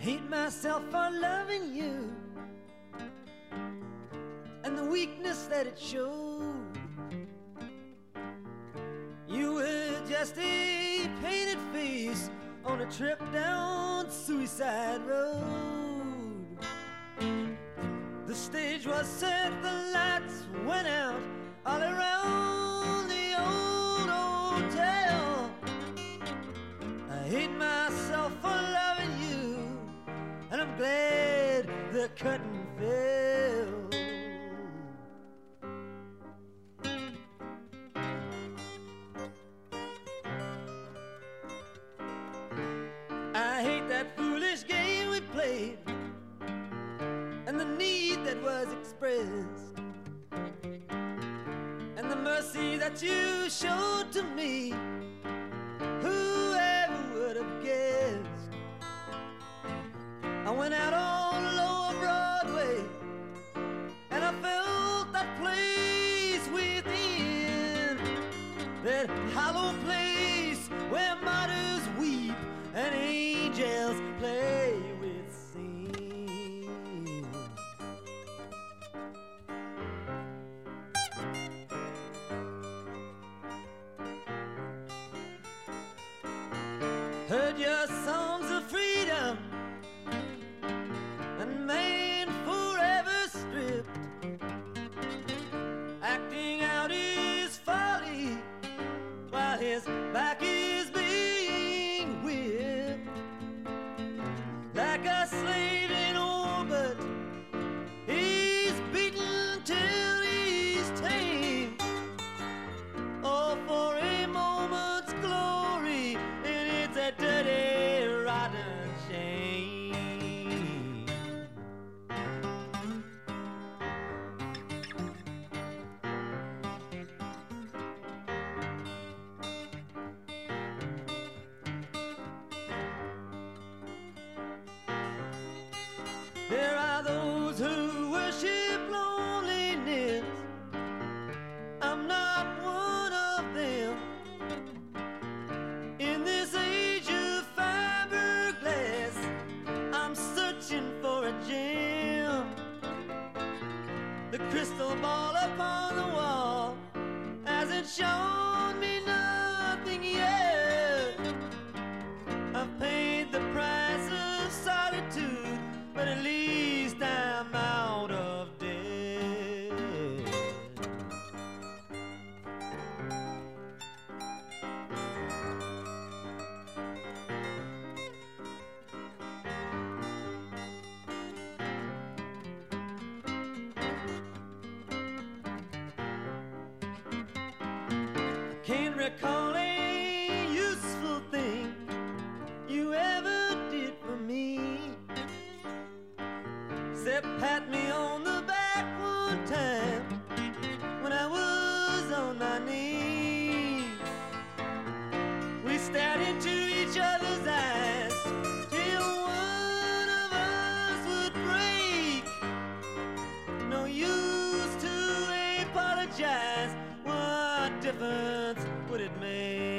hate myself for loving you and the weakness that it showed. You were just a painted face on a trip down Suicide Road. The stage was set, the glad the curtain fell. I hate that foolish game we played and the need that was expressed and the mercy that you showed to me. Went out on lower Broadway and I felt that place within that hollow place where martyrs weep and angels play with sin. Heard your songs like a slave There are those who worship loneliness. I'm not one of them. In this age of fiberglass, I'm searching for a gem. The crystal ball upon the wall hasn't shown me apologize. What difference would it make?